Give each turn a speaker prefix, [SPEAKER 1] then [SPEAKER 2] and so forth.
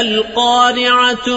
[SPEAKER 1] القارعة